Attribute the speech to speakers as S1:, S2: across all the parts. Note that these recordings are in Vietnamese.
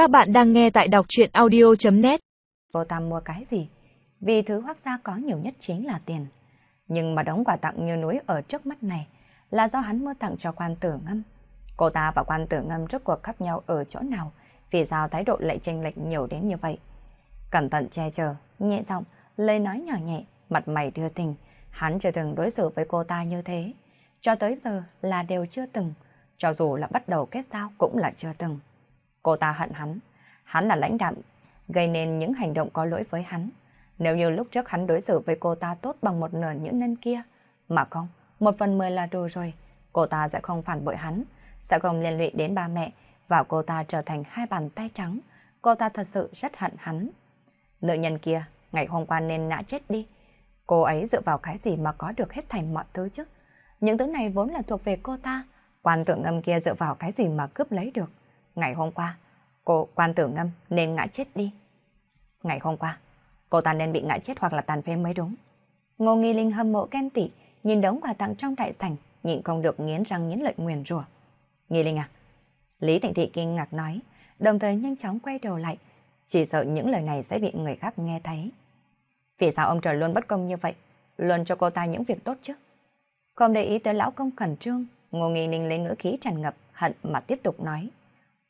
S1: Các bạn đang nghe tại đọc chuyện audio.net
S2: vô tâm mua cái gì? Vì thứ hoác gia có nhiều nhất chính là tiền. Nhưng mà đóng quà tặng như núi ở trước mắt này là do hắn mua tặng cho quan tử ngâm. Cô ta và quan tử ngâm rốt cuộc khác nhau ở chỗ nào? Vì sao thái độ lại chênh lệch nhiều đến như vậy? Cẩn thận che chở, nhẹ giọng, lời nói nhỏ nhẹ, mặt mày đưa tình. Hắn chưa từng đối xử với cô ta như thế. Cho tới giờ là đều chưa từng. Cho dù là bắt đầu kết giao cũng là chưa từng. Cô ta hận hắn. Hắn là lãnh đạm, gây nên những hành động có lỗi với hắn. Nếu như lúc trước hắn đối xử với cô ta tốt bằng một nửa những nhân kia, mà không, một phần mười là đủ rồi, cô ta sẽ không phản bội hắn, sẽ không liên lụy đến ba mẹ và cô ta trở thành hai bàn tay trắng. Cô ta thật sự rất hận hắn. Nữ nhân kia, ngày hôm qua nên ngã chết đi. Cô ấy dựa vào cái gì mà có được hết thành mọi thứ chứ? Những thứ này vốn là thuộc về cô ta. Quan tượng ngâm kia dựa vào cái gì mà cướp lấy được? Ngày hôm qua, cô quan tử ngâm nên ngã chết đi. Ngày hôm qua, cô ta nên bị ngã chết hoặc là tàn phế mới đúng. Ngô Nghi Linh hâm mộ ghen tị, nhìn đống quà tặng trong đại sảnh, nhịn không được nghiến răng nghiến lợi nguyền rủa. Nghi Linh à? Lý Thịnh Thị kinh ngạc nói, đồng thời nhanh chóng quay đầu lại, chỉ sợ những lời này sẽ bị người khác nghe thấy. Vì sao ông trời luôn bất công như vậy, luôn cho cô ta những việc tốt chứ? Không để ý tới lão công khẩn trương, Ngô Nghi Linh lấy ngữ khí tràn ngập hận mà tiếp tục nói.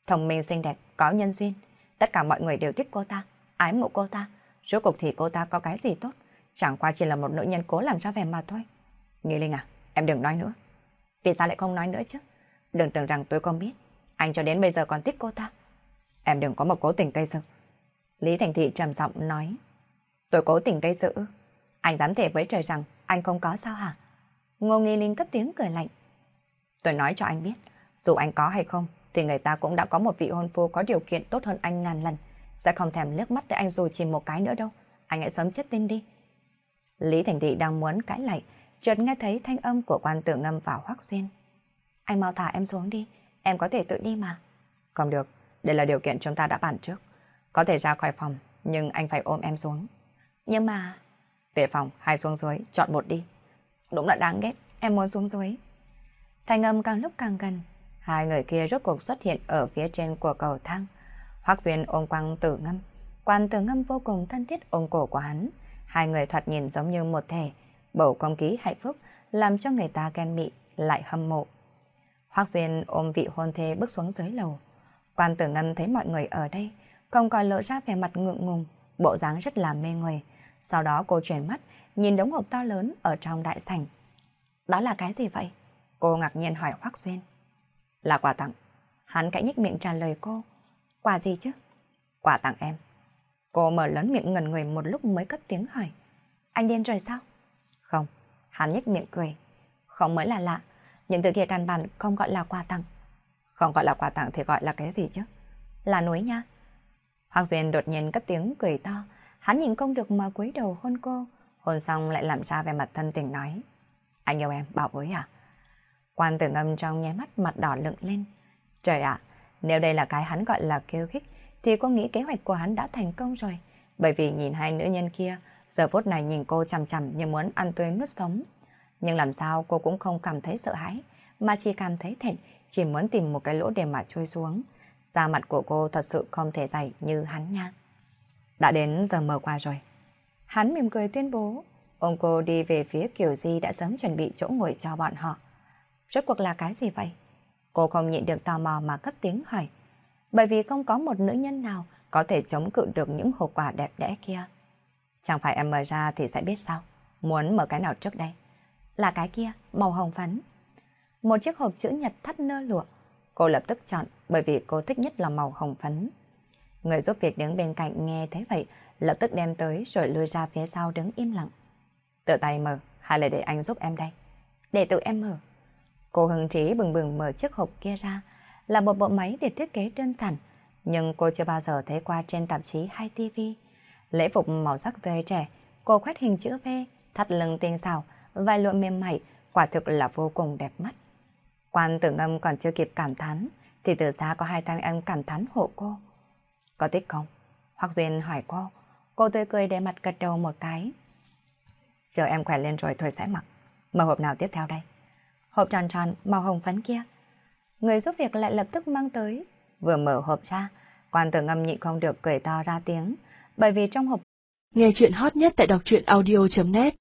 S2: Thông minh xinh đẹp, có nhân duyên. Tất cả mọi người đều thích cô ta, ái mộ cô ta. Rốt cuộc thì cô ta có cái gì tốt. Chẳng qua chỉ là một nữ nhân cố làm ra vẻ mà thôi. Nghĩ Linh à, em đừng nói nữa. Vì sao lại không nói nữa chứ? Đừng tưởng rằng tôi không biết. Anh cho đến bây giờ còn thích cô ta. Em đừng có một cố tình cây sự. Lý Thành Thị trầm giọng nói. Tôi cố tình cây sự. Anh dám thể với trời rằng anh không có sao hả? Ngô Nghi Linh cất tiếng cười lạnh. Tôi nói cho anh biết, dù anh có hay không, thì người ta cũng đã có một vị hôn phu có điều kiện tốt hơn anh ngàn lần. Sẽ không thèm liếc mắt tới anh dù chỉ một cái nữa đâu. Anh hãy sớm chết tin đi. Lý Thành Thị đang muốn cãi lại, chợt nghe thấy thanh âm của quan tử ngâm vào hoác xuyên. Anh mau thả em xuống đi, em có thể tự đi mà. Không được, đây là điều kiện chúng ta đã bàn trước. Có thể ra khỏi phòng, nhưng anh phải ôm em xuống. Nhưng mà... Về phòng, hai xuống dưới, chọn một đi. Đúng là đáng ghét, em muốn xuống dưới. Thanh âm càng lúc càng gần, Hai người kia rốt cuộc xuất hiện ở phía trên của cầu thang. Hoác Duyên ôm quang tử ngâm. Quan tử ngâm vô cùng thân thiết ôm cổ của hắn. Hai người thoạt nhìn giống như một thể. Bầu không khí hạnh phúc làm cho người ta ghen mị, lại hâm mộ. Hoác Duyên ôm vị hôn thê bước xuống dưới lầu. Quan tử ngâm thấy mọi người ở đây, không còn lộ ra vẻ mặt ngượng ngùng, bộ dáng rất là mê người. Sau đó cô chuyển mắt, nhìn đống hộp to lớn ở trong đại sảnh. Đó là cái gì vậy? Cô ngạc nhiên hỏi Hoác Duyên. Là quà tặng. Hắn cãi nhích miệng trả lời cô. Quà gì chứ? Quà tặng em. Cô mở lớn miệng ngần người một lúc mới cất tiếng hỏi. Anh điên rồi sao? Không. Hắn nhếch miệng cười. Không mới là lạ. Những từ kia căn bản không gọi là quà tặng. Không gọi là quà tặng thì gọi là cái gì chứ? Là núi nha. Hoàng Duyên đột nhiên cất tiếng cười to. Hắn nhìn không được mà cúi đầu hôn cô. Hôn xong lại làm ra về mặt thân tình nói. Anh yêu em, bảo bối à? Quan tử ngâm trong nháy mắt mặt đỏ lựng lên. Trời ạ, nếu đây là cái hắn gọi là kêu khích, thì cô nghĩ kế hoạch của hắn đã thành công rồi. Bởi vì nhìn hai nữ nhân kia, giờ phút này nhìn cô chằm chằm như muốn ăn tươi nuốt sống. Nhưng làm sao cô cũng không cảm thấy sợ hãi, mà chỉ cảm thấy thẹn, chỉ muốn tìm một cái lỗ để mà trôi xuống. Da mặt của cô thật sự không thể dày như hắn nha. Đã đến giờ mở qua rồi. Hắn mỉm cười tuyên bố, ông cô đi về phía Kiều Di đã sớm chuẩn bị chỗ ngồi cho bọn họ. Rốt cuộc là cái gì vậy? Cô không nhịn được tò mò mà cất tiếng hỏi. Bởi vì không có một nữ nhân nào có thể chống cự được những hộp quà đẹp đẽ kia. Chẳng phải em mở ra thì sẽ biết sao? Muốn mở cái nào trước đây? Là cái kia, màu hồng phấn. Một chiếc hộp chữ nhật thắt nơ lụa. Cô lập tức chọn bởi vì cô thích nhất là màu hồng phấn. Người giúp việc đứng bên cạnh nghe thấy vậy, lập tức đem tới rồi lùi ra phía sau đứng im lặng. Tự tay mở, hay là để anh giúp em đây? Để tự em mở. Cô hứng trí bừng bừng mở chiếc hộp kia ra, là một bộ máy để thiết kế đơn giản, nhưng cô chưa bao giờ thấy qua trên tạp chí hay tivi. Lễ phục màu sắc tươi trẻ, cô khoét hình chữ V, thắt lưng tinh xảo, vài lụa mềm mại, quả thực là vô cùng đẹp mắt. Quan tử ngâm còn chưa kịp cảm thán, thì từ xa có hai thanh em cảm thán hộ cô. Có thích không? Hoặc Duyên hỏi cô, cô tươi cười để mặt gật đầu một cái. Chờ em khỏe lên rồi thôi sẽ mặc. Mở hộp nào tiếp theo đây? Hộp tròn tròn màu hồng phấn kia. Người giúp việc lại lập tức mang tới, vừa mở hộp ra Quan tử ngâm nhịn không được cười to ra tiếng, bởi vì trong hộp
S1: Nghe chuyện hot nhất tại đọc truyện audio.net